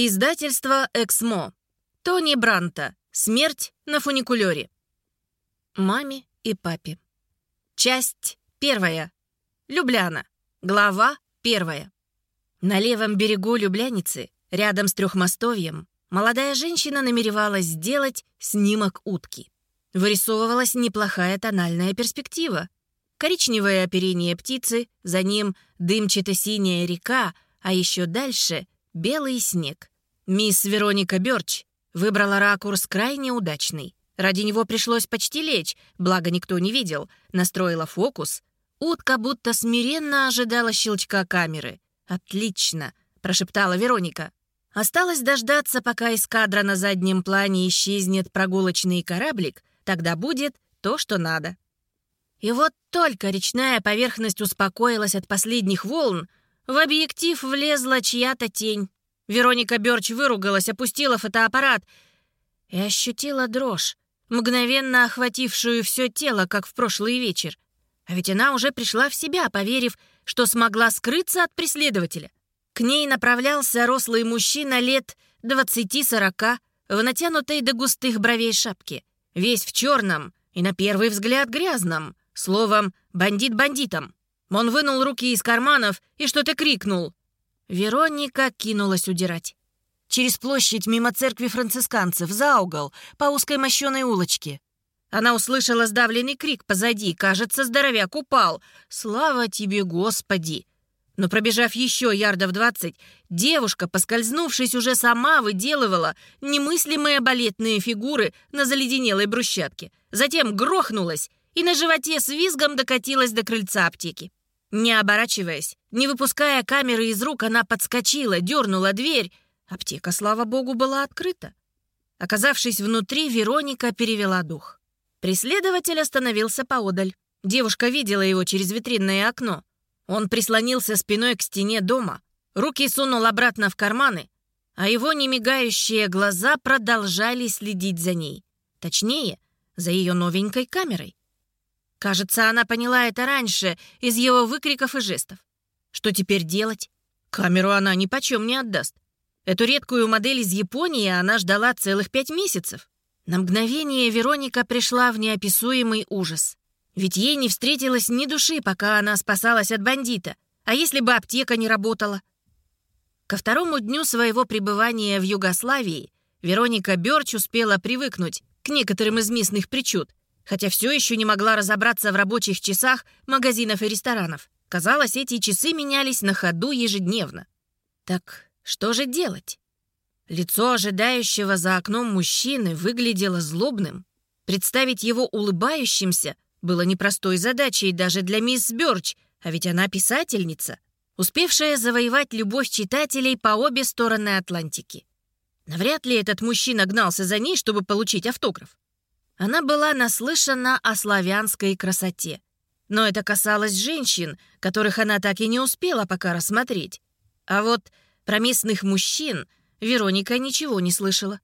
Издательство «Эксмо». Тони Бранта. Смерть на фуникулёре. Маме и папе. Часть первая. Любляна. Глава первая. На левом берегу Любляницы, рядом с Трехмостовьем, молодая женщина намеревалась сделать снимок утки. Вырисовывалась неплохая тональная перспектива. Коричневое оперение птицы, за ним дымчато-синяя река, а еще дальше — белый снег. Мисс Вероника Бёрч выбрала ракурс крайне удачный. Ради него пришлось почти лечь, благо никто не видел. Настроила фокус. Утка будто смиренно ожидала щелчка камеры. «Отлично!» — прошептала Вероника. Осталось дождаться, пока из кадра на заднем плане исчезнет прогулочный кораблик, тогда будет то, что надо. И вот только речная поверхность успокоилась от последних волн, в объектив влезла чья-то тень. Вероника Бёрч выругалась, опустила фотоаппарат и ощутила дрожь, мгновенно охватившую все тело, как в прошлый вечер. А ведь она уже пришла в себя, поверив, что смогла скрыться от преследователя. К ней направлялся рослый мужчина лет 20-40 в натянутой до густых бровей шапке, весь в черном и на первый взгляд грязном, словом, бандит бандитом. Он вынул руки из карманов и что-то крикнул. Вероника кинулась удирать. Через площадь мимо церкви францисканцев, за угол, по узкой мощеной улочке. Она услышала сдавленный крик позади. Кажется, здоровяк упал. «Слава тебе, Господи!» Но пробежав еще ярдов двадцать, девушка, поскользнувшись, уже сама выделывала немыслимые балетные фигуры на заледенелой брусчатке. Затем грохнулась и на животе с визгом докатилась до крыльца аптеки. Не оборачиваясь, не выпуская камеры из рук, она подскочила, дернула дверь. Аптека, слава богу, была открыта. Оказавшись внутри, Вероника перевела дух. Преследователь остановился поодаль. Девушка видела его через витринное окно. Он прислонился спиной к стене дома, руки сунул обратно в карманы, а его немигающие глаза продолжали следить за ней. Точнее, за ее новенькой камерой. Кажется, она поняла это раньше из его выкриков и жестов. Что теперь делать? Камеру она ни почем не отдаст. Эту редкую модель из Японии она ждала целых пять месяцев. На мгновение Вероника пришла в неописуемый ужас. Ведь ей не встретилось ни души, пока она спасалась от бандита. А если бы аптека не работала? Ко второму дню своего пребывания в Югославии Вероника Бёрч успела привыкнуть к некоторым из местных причуд хотя все еще не могла разобраться в рабочих часах магазинов и ресторанов. Казалось, эти часы менялись на ходу ежедневно. Так что же делать? Лицо ожидающего за окном мужчины выглядело злобным. Представить его улыбающимся было непростой задачей даже для мисс Бёрч, а ведь она писательница, успевшая завоевать любовь читателей по обе стороны Атлантики. Навряд ли этот мужчина гнался за ней, чтобы получить автограф. Она была наслышана о славянской красоте. Но это касалось женщин, которых она так и не успела пока рассмотреть. А вот про местных мужчин Вероника ничего не слышала.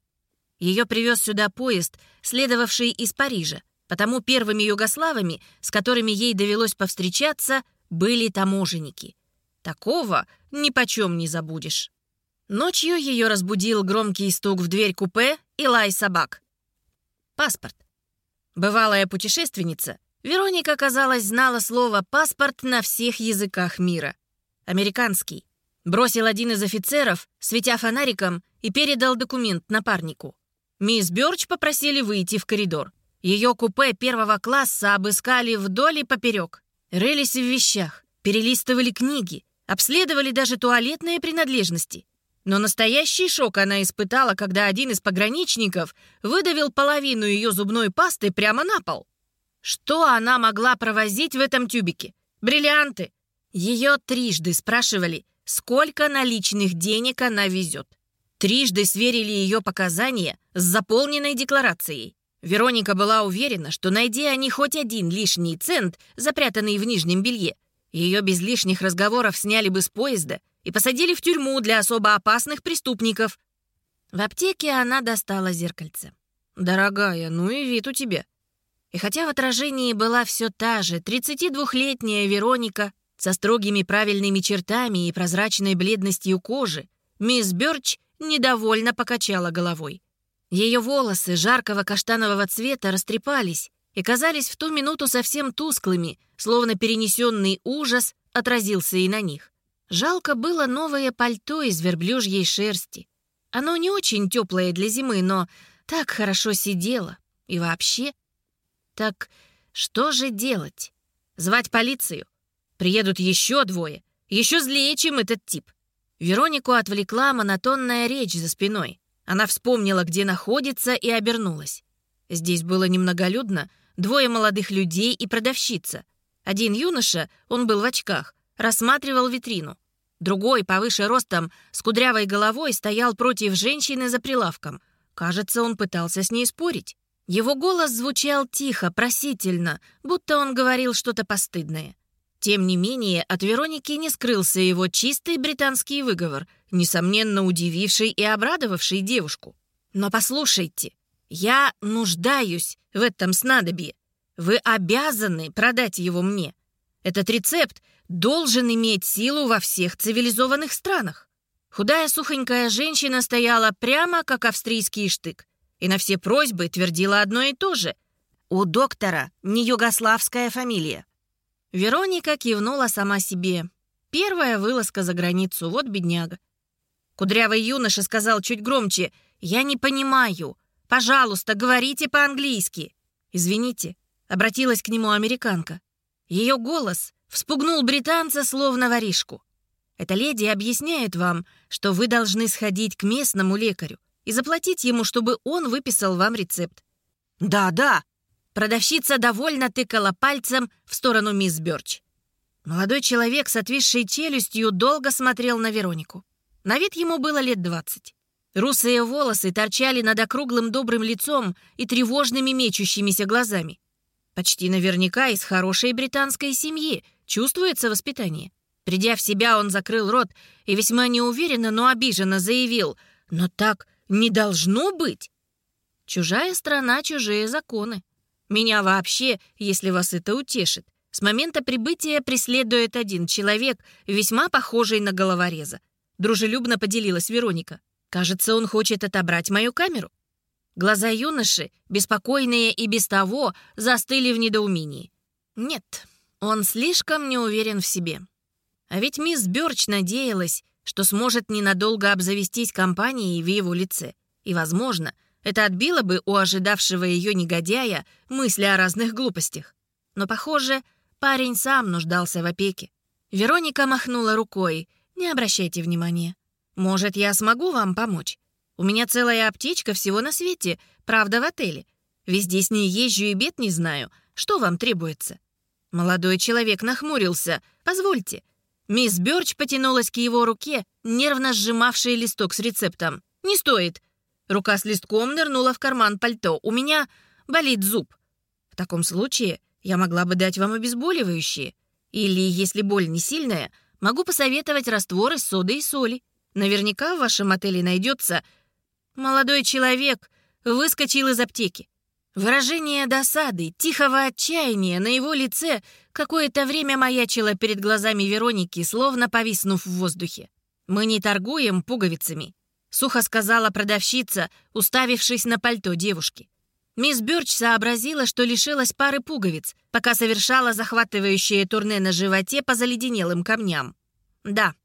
Ее привез сюда поезд, следовавший из Парижа, потому первыми югославами, с которыми ей довелось повстречаться, были таможенники. Такого ни почем не забудешь. Ночью ее разбудил громкий стук в дверь купе и лай собак. Паспорт. Бывалая путешественница, Вероника, казалось, знала слово «паспорт» на всех языках мира. Американский. Бросил один из офицеров, светя фонариком, и передал документ напарнику. Мисс Бёрч попросили выйти в коридор. Ее купе первого класса обыскали вдоль и поперек. Рылись в вещах, перелистывали книги, обследовали даже туалетные принадлежности. Но настоящий шок она испытала, когда один из пограничников выдавил половину ее зубной пасты прямо на пол. Что она могла провозить в этом тюбике? Бриллианты. Ее трижды спрашивали, сколько наличных денег она везет. Трижды сверили ее показания с заполненной декларацией. Вероника была уверена, что найди они хоть один лишний цент, запрятанный в нижнем белье, ее без лишних разговоров сняли бы с поезда и посадили в тюрьму для особо опасных преступников. В аптеке она достала зеркальце. «Дорогая, ну и вид у тебя». И хотя в отражении была все та же 32-летняя Вероника со строгими правильными чертами и прозрачной бледностью кожи, мисс Бёрч недовольно покачала головой. Ее волосы жаркого каштанового цвета растрепались и казались в ту минуту совсем тусклыми, словно перенесенный ужас отразился и на них. Жалко было новое пальто из верблюжьей шерсти. Оно не очень теплое для зимы, но так хорошо сидело. И вообще... Так что же делать? Звать полицию? Приедут еще двое. Еще злее, чем этот тип. Веронику отвлекла монотонная речь за спиной. Она вспомнила, где находится, и обернулась. Здесь было немноголюдно, двое молодых людей и продавщица. Один юноша, он был в очках, рассматривал витрину. Другой, повыше ростом, с кудрявой головой, стоял против женщины за прилавком. Кажется, он пытался с ней спорить. Его голос звучал тихо, просительно, будто он говорил что-то постыдное. Тем не менее, от Вероники не скрылся его чистый британский выговор, несомненно удививший и обрадовавший девушку. «Но послушайте, я нуждаюсь в этом снадобье. Вы обязаны продать его мне. Этот рецепт должен иметь силу во всех цивилизованных странах». Худая сухонькая женщина стояла прямо, как австрийский штык, и на все просьбы твердила одно и то же. «У доктора не югославская фамилия. Вероника кивнула сама себе. Первая вылазка за границу, вот бедняга. Кудрявый юноша сказал чуть громче, «Я не понимаю. Пожалуйста, говорите по-английски». «Извините», — обратилась к нему американка. Ее голос вспугнул британца словно воришку. «Эта леди объясняет вам, что вы должны сходить к местному лекарю и заплатить ему, чтобы он выписал вам рецепт». «Да, да», Продавщица довольно тыкала пальцем в сторону мисс Бёрч. Молодой человек с отвисшей челюстью долго смотрел на Веронику. На вид ему было лет двадцать. Русые волосы торчали над округлым добрым лицом и тревожными мечущимися глазами. Почти наверняка из хорошей британской семьи чувствуется воспитание. Придя в себя, он закрыл рот и весьма неуверенно, но обиженно заявил «Но так не должно быть!» Чужая страна, чужие законы. Меня вообще, если вас это утешит, с момента прибытия преследует один человек, весьма похожий на головореза. Дружелюбно поделилась Вероника. Кажется, он хочет отобрать мою камеру. Глаза юноши, беспокойные и без того, застыли в недоумении. Нет, он слишком не уверен в себе. А ведь мисс Бёрч надеялась, что сможет ненадолго обзавестись компанией в его лице. И, возможно, это отбило бы у ожидавшего ее негодяя мысли о разных глупостях. Но, похоже, парень сам нуждался в опеке. Вероника махнула рукой. «Не обращайте внимания. Может, я смогу вам помочь? У меня целая аптечка всего на свете, правда, в отеле. Везде с ней езжу и бед не знаю. Что вам требуется?» Молодой человек нахмурился. «Позвольте». Мисс Бёрч потянулась к его руке, нервно сжимавшей листок с рецептом. «Не стоит. Рука с листком нырнула в карман пальто. «У меня болит зуб». «В таком случае я могла бы дать вам обезболивающие. Или, если боль не сильная, могу посоветовать раствор из соды и соли. Наверняка в вашем отеле найдется...» Молодой человек выскочил из аптеки. Выражение досады, тихого отчаяния на его лице какое-то время маячило перед глазами Вероники, словно повиснув в воздухе. «Мы не торгуем пуговицами сухо сказала продавщица, уставившись на пальто девушки. Мисс Бёрч сообразила, что лишилась пары пуговиц, пока совершала захватывающее турне на животе по заледенелым камням. Да,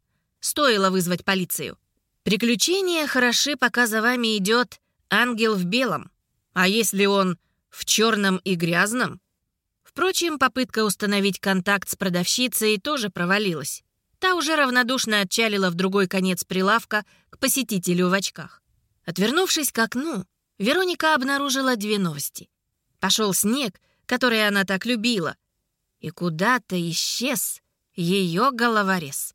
стоило вызвать полицию. Приключения хороши, пока за вами идет ангел в белом. А если он в черном и грязном? Впрочем, попытка установить контакт с продавщицей тоже провалилась. Та уже равнодушно отчалила в другой конец прилавка к посетителю в очках. Отвернувшись к окну, Вероника обнаружила две новости. Пошел снег, который она так любила, и куда-то исчез ее головорез.